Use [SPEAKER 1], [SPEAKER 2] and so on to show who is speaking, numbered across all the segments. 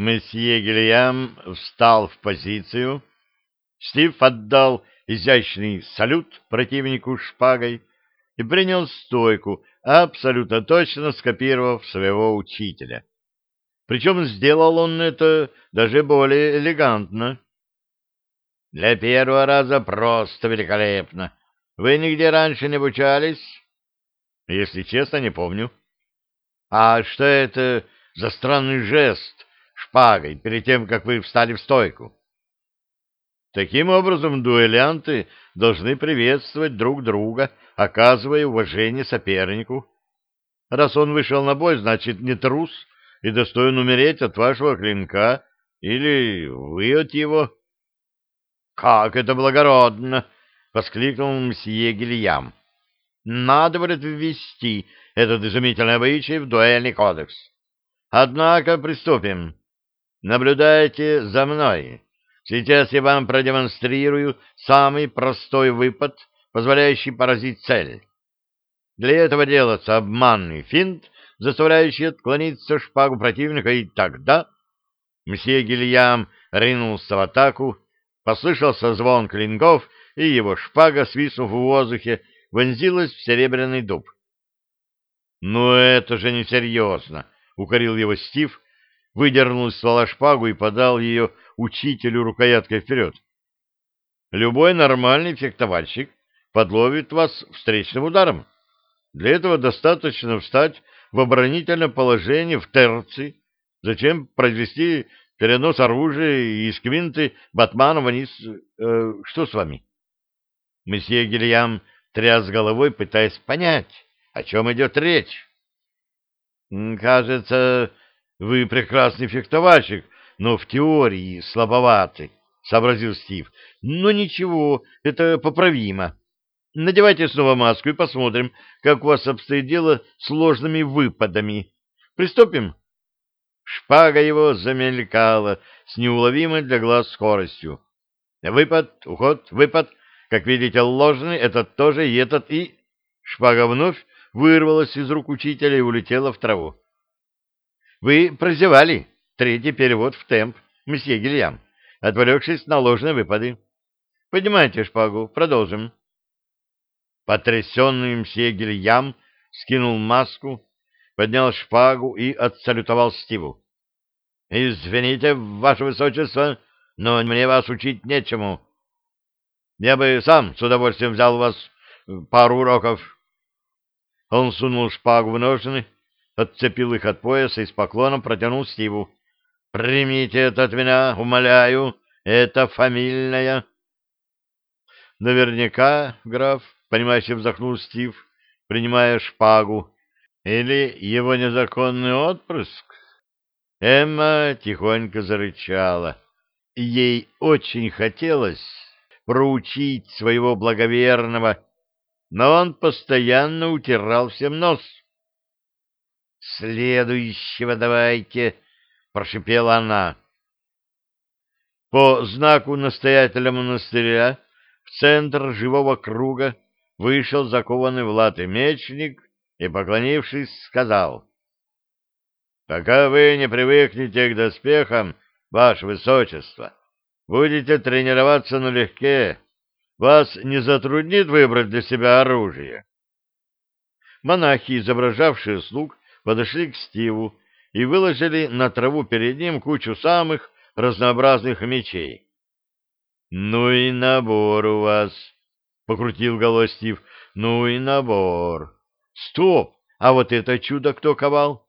[SPEAKER 1] Месье Гильям встал в позицию. Стив отдал изящный салют противнику шпагой и принял стойку, абсолютно точно скопировав своего учителя. Причем сделал он это даже более элегантно. Для первого раза просто великолепно. Вы нигде раньше не обучались? Если честно, не помню. А что это за странный жест шпагой перед тем, как вы встали в стойку? Таким образом, дуэлянты должны приветствовать друг друга, оказывая уважение сопернику. Раз он вышел на бой, значит, не трус и достоин умереть от вашего клинка или вы от его. — Как это благородно! — воскликнул мсье Гильям. — Надо будет ввести этот изумительный обычай в дуэльный кодекс. Однако приступим. Наблюдайте за мной. Сейчас я вам продемонстрирую самый простой выпад, позволяющий поразить цель. Для этого делается обманный финт, заставляющий отклониться шпагу противника, и тогда... Мсье Гильям ринулся в атаку, послышался звон клинков, и его шпага, свистнув в воздухе, вонзилась в серебряный дуб. — Ну это же несерьезно! — укорил его Стив, выдернул из ствола шпагу и подал ее учителю рукояткой вперед. Любой нормальный фехтовальщик подловит вас встречным ударом. Для этого достаточно встать в оборонительном положении в терции, зачем произвести перенос оружия из квинты Батмана вниз. Э, что с вами? Месье Гильям тряс головой, пытаясь понять, о чем идет речь. Кажется, вы прекрасный фехтовальщик, но в теории слабоватый, — сообразил Стив. — Но ничего, это поправимо. Надевайте снова маску и посмотрим, как у вас обстоит дело с сложными выпадами. Приступим? Шпага его замелькала с неуловимой для глаз скоростью. Выпад, уход, выпад. Как видите, ложный, этот тоже и этот, и... Шпага вновь вырвалась из рук учителя и улетела в траву. Вы прозевали третий перевод в темп, месье Гильям, отвлекшись на ложные выпады. Поднимайте шпагу, продолжим. Потрясенный мсье Гильям скинул маску, поднял шпагу и отсалютовал Стиву. — Извините, ваше высочество, но мне вас учить нечему. Я бы сам с удовольствием взял у вас пару уроков. Он сунул шпагу в ножны, отцепил их от пояса и с поклоном протянул Стиву. — Примите это от меня, умоляю, это фамильная. — Наверняка, граф, — понимающе вздохнул Стив, принимая шпагу. «Или его незаконный отпрыск?» Эмма тихонько зарычала. Ей очень хотелось проучить своего благоверного, но он постоянно утирал всем нос. «Следующего давайте!» — прошипела она. По знаку настоятеля монастыря в центр живого круга вышел закованный в латы мечник и, поклонившись, сказал, «Пока вы не привыкнете к доспехам, ваше высочество, будете тренироваться налегке, вас не затруднит выбрать для себя оружие». Монахи, изображавшие слуг, подошли к Стиву и выложили на траву перед ним кучу самых разнообразных мечей. «Ну и набор у вас!» покрутил головой Стив. Ну и набор. Стоп! А вот это чудо кто ковал?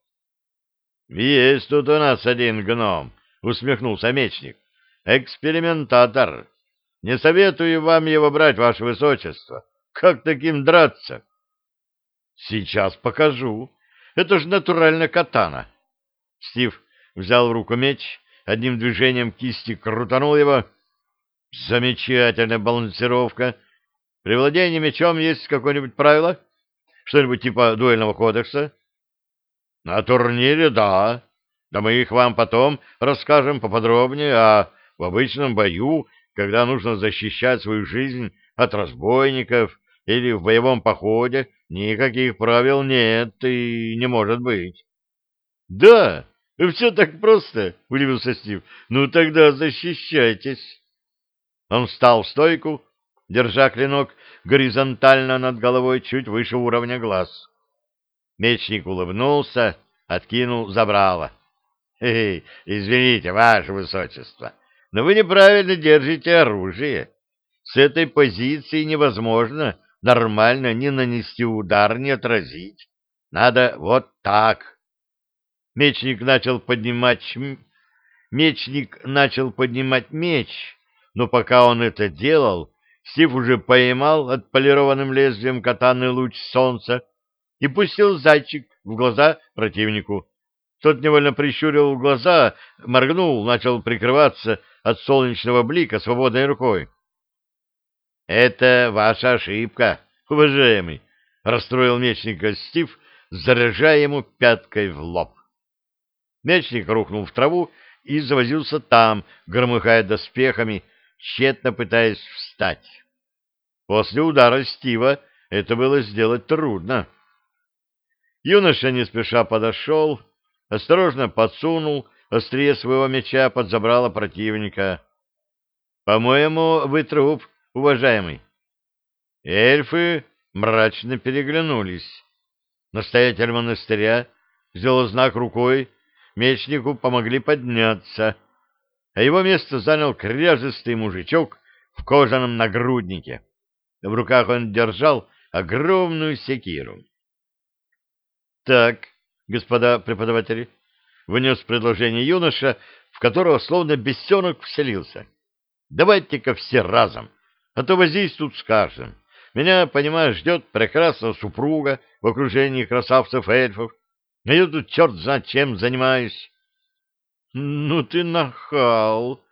[SPEAKER 1] Есть тут у нас один гном, усмехнулся мечник. Экспериментатор. Не советую вам его брать, ваше высочество. Как таким драться? Сейчас покажу. Это же натурально катана. Стив взял в руку меч, одним движением кисти крутанул его. Замечательная балансировка — при владении мечом есть какое-нибудь правило? Что-нибудь типа дуэльного кодекса? На турнире — да. Да мы их вам потом расскажем поподробнее, а в обычном бою, когда нужно защищать свою жизнь от разбойников или в боевом походе, никаких правил нет и не может быть. Да, Все так просто, — удивился Стив. Ну тогда защищайтесь. Он встал в стойку, держа клинок горизонтально над головой чуть выше уровня глаз. Мечник улыбнулся, откинул забрало. — Эй, извините, ваше высочество, но вы неправильно держите оружие. С этой позиции невозможно нормально ни нанести удар, ни отразить. Надо вот так. Мечник начал поднимать мечник начал поднимать меч, но пока он это делал, Стив уже поймал отполированным лезвием катаны луч солнца и пустил зайчик в глаза противнику. Тот невольно прищурил глаза, моргнул, начал прикрываться от солнечного блика свободной рукой. — Это ваша ошибка, уважаемый, — расстроил мечника Стив, заряжая ему пяткой в лоб. Мечник рухнул в траву и завозился там, громыхая доспехами, тщетно пытаясь встать. После удара Стива это было сделать трудно. Юноша не спеша подошел, осторожно подсунул острие своего меча под забрало противника. — По-моему, вы труп, уважаемый. Эльфы мрачно переглянулись. Настоятель монастыря сделал знак рукой, мечнику помогли подняться, а его место занял кряжестый мужичок в кожаном нагруднике. В руках он держал огромную секиру. — Так, господа преподаватели, — внес предложение юноша, в которого словно бесенок вселился. — Давайте-ка все разом, а то возись тут с каждым. Меня, понимаешь, ждет прекрасная супруга в окружении красавцев-эльфов, а я тут черт знает чем занимаюсь. — Ну ты нахал!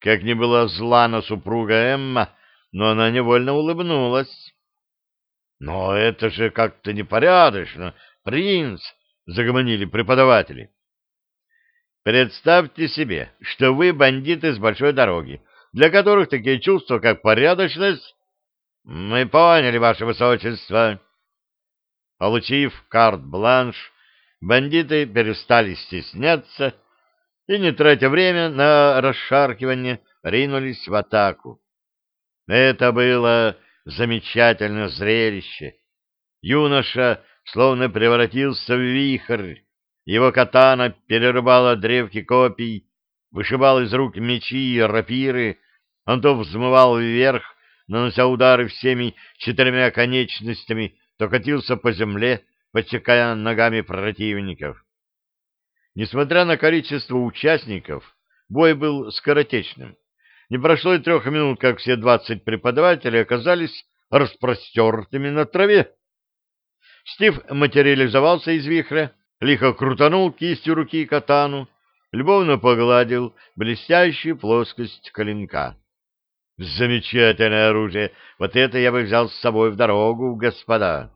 [SPEAKER 1] Как не была зла на супруга Эмма, но она невольно улыбнулась. — Но это же как-то непорядочно, принц! — загомонили преподаватели. — Представьте себе, что вы бандиты с большой дороги, для которых такие чувства, как порядочность... — Мы поняли, ваше высочество. Получив карт-бланш, бандиты перестали стесняться и, не тратя время на расшаркивание, ринулись в атаку. Это было замечательное зрелище. Юноша словно превратился в вихрь, его катана перерубала древки копий, вышибал из рук мечи и рапиры, он то взмывал вверх, нанося удары всеми четырьмя конечностями, то катился по земле, подсекая ногами противников. Несмотря на количество участников, бой был скоротечным. Не прошло и трех минут, как все двадцать преподавателей оказались распростертыми на траве. Стив материализовался из вихря, лихо крутанул кистью руки катану, любовно погладил блестящую плоскость клинка. Замечательное оружие! Вот это я бы взял с собой в дорогу, господа!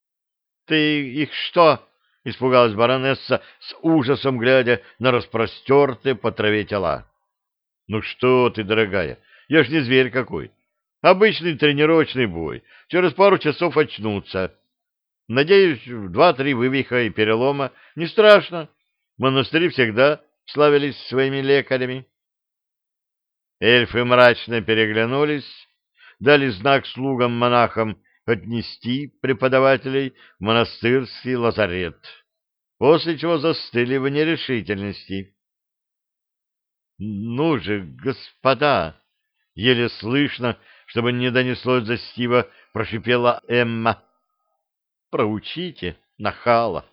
[SPEAKER 1] — Ты их что? — испугалась баронесса с ужасом, глядя на распростертые по траве тела. — Ну что ты, дорогая, я ж не зверь какой. Обычный тренировочный бой. Через пару часов очнутся. Надеюсь, два-три вывиха и перелома. Не страшно. Монастыри всегда славились своими лекарями. Эльфы мрачно переглянулись, дали знак слугам-монахам отнести преподавателей в монастырский лазарет, после чего застыли в нерешительности. — Ну же, господа! — еле слышно, чтобы не донеслось за Стива, прошипела Эмма. — Проучите, нахала!